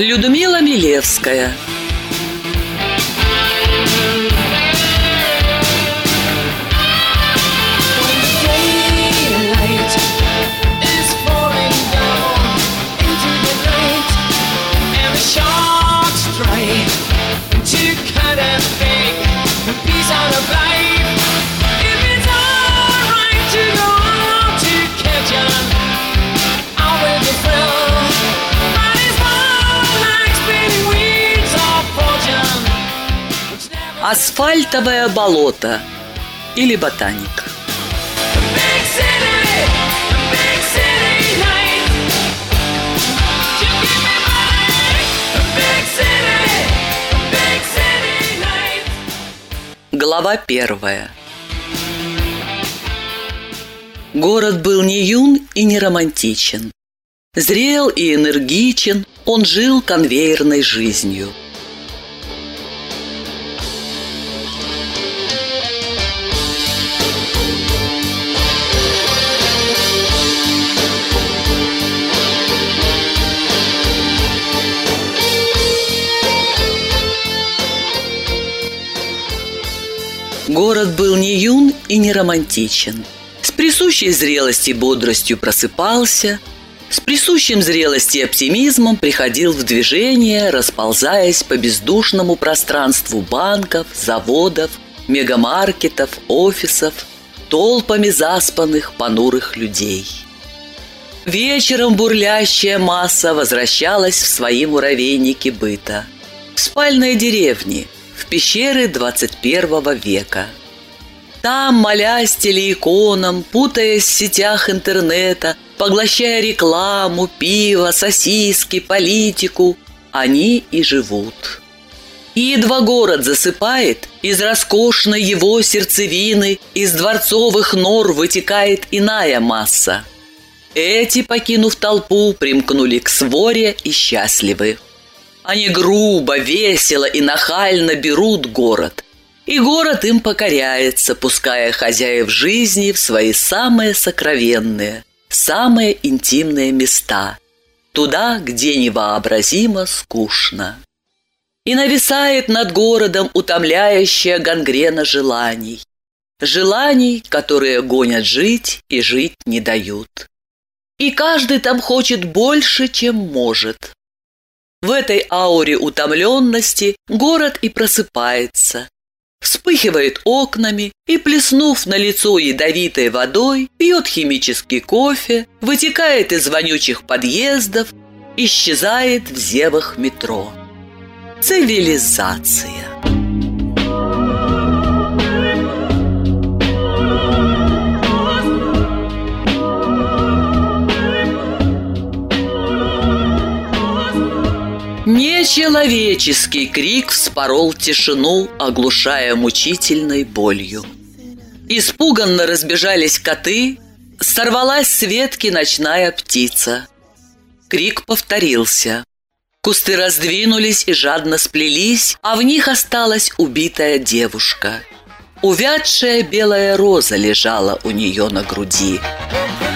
Людмила Милевская Асфальтовое болото или ботаника. Night. Глава первая Город был не юн и не романтичен. Зрел и энергичен, он жил конвейерной жизнью. Город был не юн и не романтичен. С присущей зрелости бодростью просыпался, с присущим зрелости оптимизмом приходил в движение, расползаясь по бездушному пространству банков, заводов, мегамаркетов, офисов, толпами заспанных, понурых людей. Вечером бурлящая масса возвращалась в свои муравейники быта. В спальные деревни, в пещеры 21 века. Там, молясь телеиконам, путаясь в сетях интернета, поглощая рекламу, пиво, сосиски, политику, они и живут. И едва город засыпает, из роскошной его сердцевины, из дворцовых нор вытекает иная масса. Эти, покинув толпу, примкнули к своре и счастливы. Они грубо, весело и нахально берут город. И город им покоряется, пуская хозяев жизни в свои самые сокровенные, самые интимные места. Туда, где невообразимо скучно. И нависает над городом утомляющая гангрена желаний. Желаний, которые гонят жить и жить не дают. И каждый там хочет больше, чем может. В этой ауре утомленности город и просыпается. Вспыхивает окнами и, плеснув на лицо ядовитой водой, пьет химический кофе, вытекает из вонючих подъездов, исчезает в зевах метро. Цивилизация. Нечеловеческий крик вспорол тишину, оглушая мучительной болью. Испуганно разбежались коты, сорвалась с ветки ночная птица. Крик повторился. Кусты раздвинулись и жадно сплелись, а в них осталась убитая девушка. Увядшая белая роза лежала у нее на груди. Looking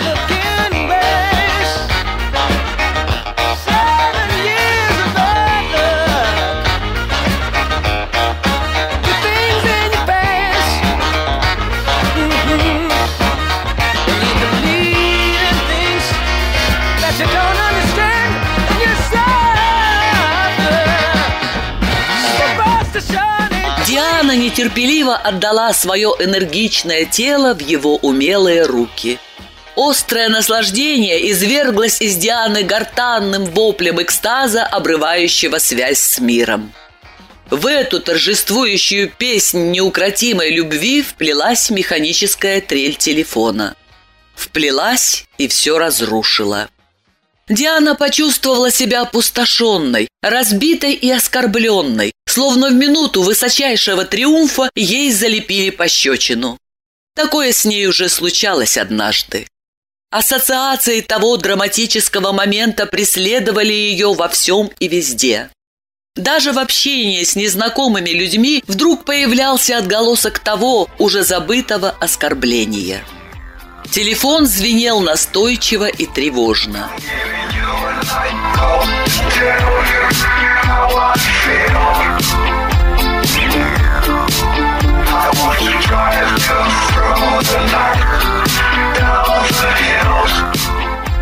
Диана нетерпеливо отдала свое энергичное тело в его умелые руки. Острое наслаждение изверглось из Дианы гортанным воплем экстаза, обрывающего связь с миром. В эту торжествующую песнь неукротимой любви вплелась механическая трель телефона. Вплелась и все разрушила. Диана почувствовала себя опустошенной, разбитой и оскорбленной, словно в минуту высочайшего триумфа ей залепили пощечину. Такое с ней уже случалось однажды. Ассоциации того драматического момента преследовали ее во всем и везде. Даже в общении с незнакомыми людьми вдруг появлялся отголосок того уже забытого оскорбления. Телефон звенел настойчиво и тревожно.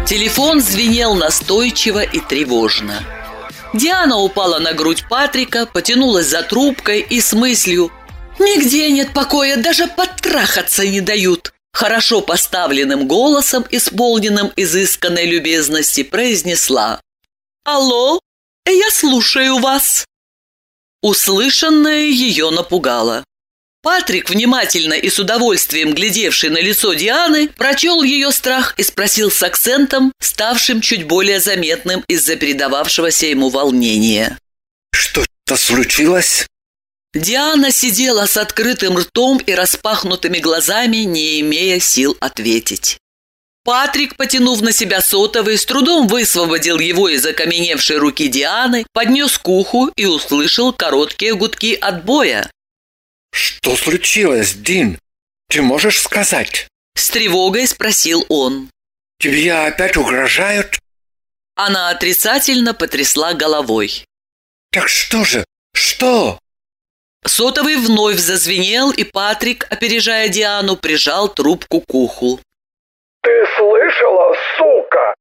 Телефон звенел настойчиво и тревожно. Диана упала на грудь Патрика, потянулась за трубкой и с мыслью «Нигде нет покоя, даже потрахаться не дают!» Хорошо поставленным голосом, исполненным изысканной любезности, произнесла «Алло, я слушаю вас!» Услышанное ее напугало. Патрик, внимательно и с удовольствием глядевший на лицо Дианы, прочел ее страх и спросил с акцентом, ставшим чуть более заметным из-за передававшегося ему волнения. «Что-то случилось?» Диана сидела с открытым ртом и распахнутыми глазами, не имея сил ответить. Патрик, потянув на себя сотовый, с трудом высвободил его из окаменевшей руки Дианы, поднес к уху и услышал короткие гудки отбоя. «Что случилось, Дин? Ты можешь сказать?» С тревогой спросил он. «Тебе опять угрожают?» Она отрицательно потрясла головой. «Так что же? Что?» Сотовый вновь зазвенел, и Патрик, опережая Диану, прижал трубку к уху. Ты слышала, сука?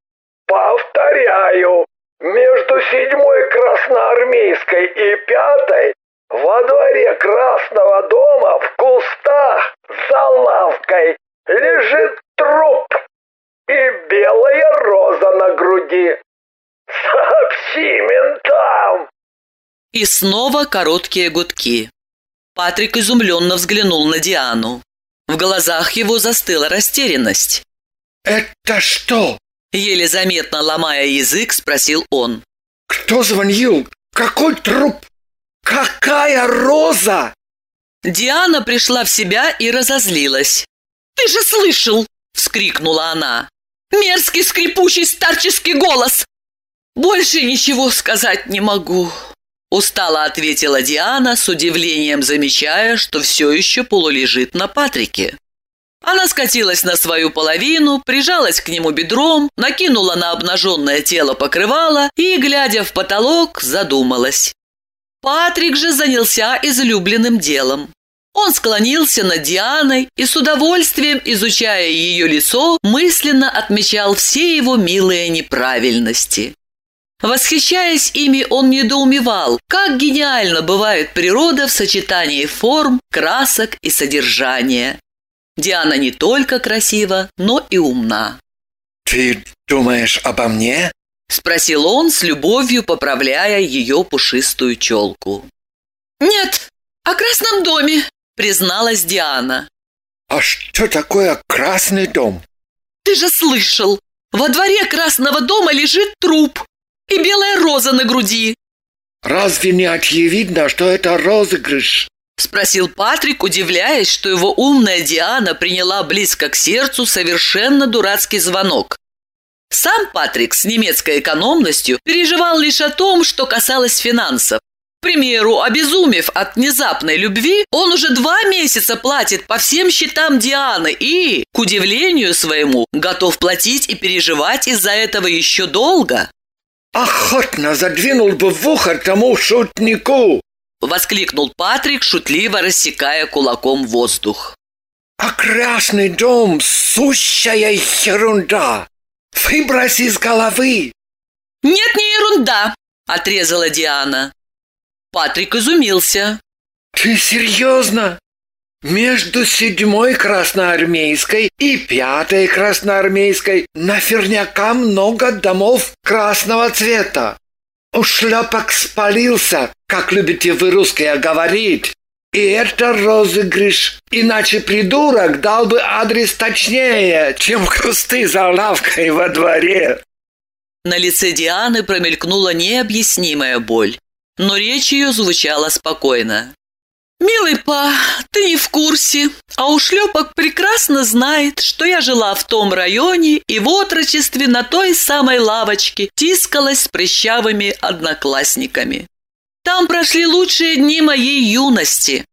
Повторяю, между седьмой красноармейской и пятой во дворе Красного дома в кустах за лавкой лежит труп и белая роза на груди. Сообщи ментам! И снова короткие гудки. Патрик изумленно взглянул на Диану. В глазах его застыла растерянность. «Это что?» Еле заметно ломая язык, спросил он. «Кто звонил? Какой труп? Какая роза?» Диана пришла в себя и разозлилась. «Ты же слышал!» – вскрикнула она. «Мерзкий скрипучий старческий голос! Больше ничего сказать не могу!» Устало ответила Диана, с удивлением замечая, что все еще полулежит на Патрике. Она скатилась на свою половину, прижалась к нему бедром, накинула на обнаженное тело покрывало и, глядя в потолок, задумалась. Патрик же занялся излюбленным делом. Он склонился над Дианой и с удовольствием, изучая ее лицо, мысленно отмечал все его милые неправильности. Восхищаясь ими, он недоумевал, как гениально бывает природа в сочетании форм, красок и содержания. Диана не только красива, но и умна. «Ты думаешь обо мне?» – спросил он с любовью, поправляя ее пушистую челку. «Нет, о красном доме», – призналась Диана. «А что такое красный дом?» «Ты же слышал, во дворе красного дома лежит труп и белая роза на груди». «Разве не очевидно, что это розыгрыш?» Спросил Патрик, удивляясь, что его умная Диана приняла близко к сердцу совершенно дурацкий звонок. Сам Патрик с немецкой экономностью переживал лишь о том, что касалось финансов. К примеру, обезумев от внезапной любви, он уже два месяца платит по всем счетам Дианы и, к удивлению своему, готов платить и переживать из-за этого еще долго. «Охотно задвинул бы в ухо тому шутнику!» Воскликнул Патрик, шутливо рассекая кулаком воздух. «А красный дом – сущая ерунда! Выбрось из головы!» «Нет, не ерунда!» – отрезала Диана. Патрик изумился. «Ты серьезно? Между седьмой красноармейской и пятой красноармейской наверняка много домов красного цвета. Ушлепок спалился, как любите вы русские говорить. И это розыгрыш. Иначе придурок дал бы адрес точнее, чем кусты за лавкой во дворе. На лице Дианы промелькнула необъяснимая боль, но речь ее звучала спокойно. «Милый па, ты не в курсе, а ушлепок прекрасно знает, что я жила в том районе и в отрочестве на той самой лавочке тискалась с прыщавыми одноклассниками. Там прошли лучшие дни моей юности.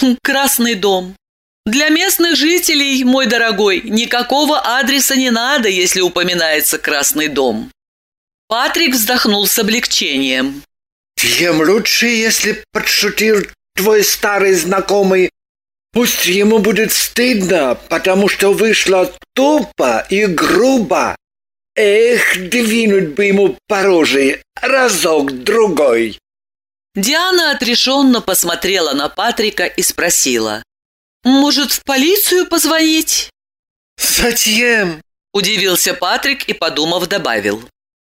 Хм, красный дом. Для местных жителей, мой дорогой, никакого адреса не надо, если упоминается Красный дом. Патрик вздохнул с облегчением. Тем лучше, если подшутил твой старый знакомый. Пусть ему будет стыдно, потому что вышло тупо и грубо. Эх, двинуть бы ему по роже разок-другой. Диана отрешенно посмотрела на Патрика и спросила. «Может, в полицию позвонить?» Зачем? Удивился Патрик и, подумав, добавил.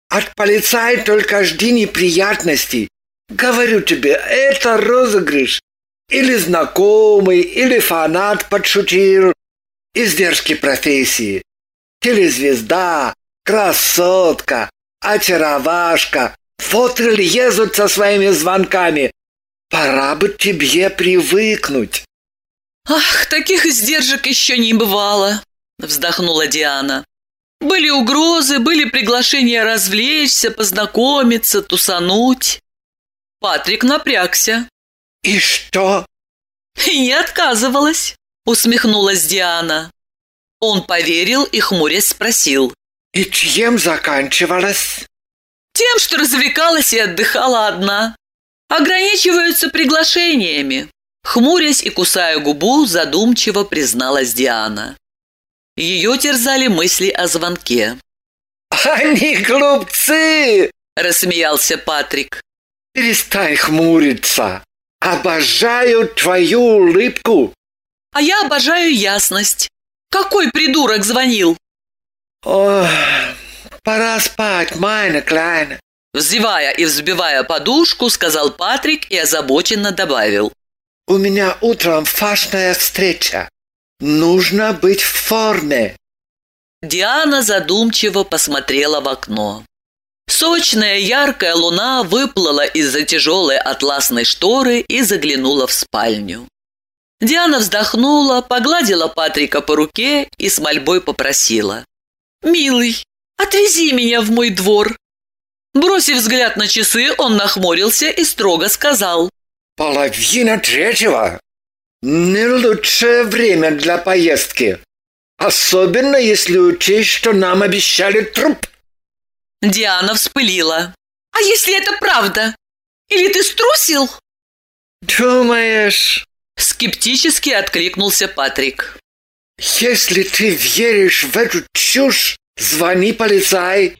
От полицая только жди неприятностей. Говорю тебе, это розыгрыш. Или знакомый, или фанат подшутил. Издержки профессии. Телезвезда, красотка, очаровашка. Вот и лезут со своими звонками. Пора бы тебе привыкнуть. «Ах, таких издержек еще не бывало!» – вздохнула Диана. «Были угрозы, были приглашения развлечься, познакомиться, тусануть». Патрик напрягся. И что? «И не отказывалась», – усмехнулась Диана. Он поверил и, хмурясь, спросил. И чем заканчивалось? «Тем, что развлекалась и отдыхала одна. Ограничиваются приглашениями». Хмурясь и кусая губу, задумчиво призналась Диана. Ее терзали мысли о звонке. Они глупцы! – рассмеялся Патрик. Перестань хмуриться. Обожаю твою улыбку. А я обожаю ясность. Какой придурок звонил? Ох, пора спать, Майна Клайна. Вздевая и взбивая подушку, сказал Патрик и озабоченно добавил. У меня утром фашная встреча. Нужно быть в форме. Диана задумчиво посмотрела в окно. Сочная яркая луна выплыла из-за тяжелой атласной шторы и заглянула в спальню. Диана вздохнула, погладила Патрика по руке и с мольбой попросила. «Милый, отвези меня в мой двор». Бросив взгляд на часы, он нахмурился и строго сказал. Половина третьего. Не лучшее время для поездки. Особенно если учесть, что нам обещали труп. Диана вспылила. «А если это правда? Или ты струсил?» Думаешь, Скептически откликнулся Патрик. если ты веришь в эту чушь, звони полицай.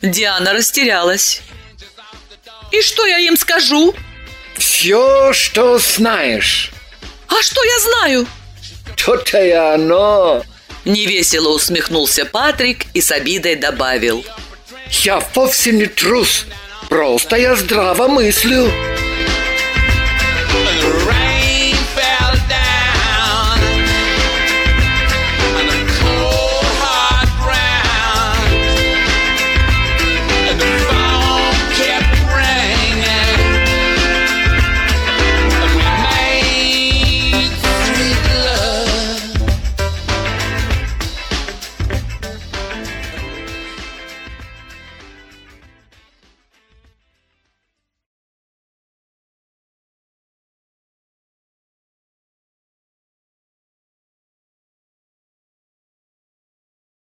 Диана растерялась. «И что я им скажу?» Все, что знаешь. «А что я знаю?» То-то и оно. Невесело усмехнулся Патрик и с обидой добавил. Я вовсе не трус. Просто я здраво мыслю.